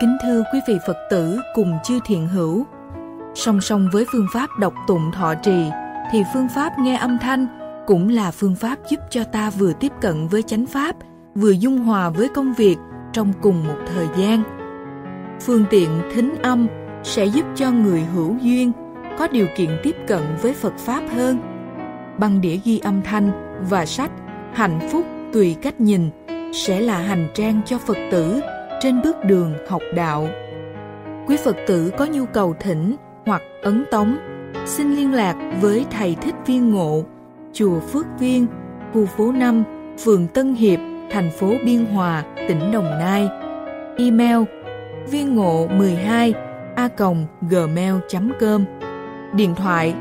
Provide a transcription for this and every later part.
kính thưa quý vị Phật tử cùng chư thiện hữu, song song với phương pháp đọc tụng thọ trì thì phương pháp nghe âm thanh cũng là phương pháp giúp cho ta vừa tiếp cận với chánh pháp, vừa dung hòa với công việc trong cùng một thời gian. Phương tiện thính âm sẽ giúp cho người hữu duyên có điều kiện tiếp cận với Phật pháp hơn. Băng đĩa ghi âm thanh và sách Hạnh phúc tùy cách nhìn sẽ là hành trang cho Phật tử trên bước đường học đạo. Quý Phật tử có nhu cầu thỉnh hoặc ấn tống, xin liên lạc với Thầy Thích Viên Ngộ, Chùa Phước Viên, khu phố 5, phường Tân Hiệp, thành phố Biên Hòa, tỉnh Đồng Nai. Email viên ngộ 12 a gmail.com Điện thoại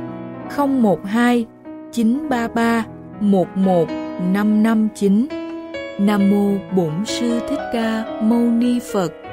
012 933 11559 Nam Mô Bổn Sư Thích Ca Mâu Ni Phật.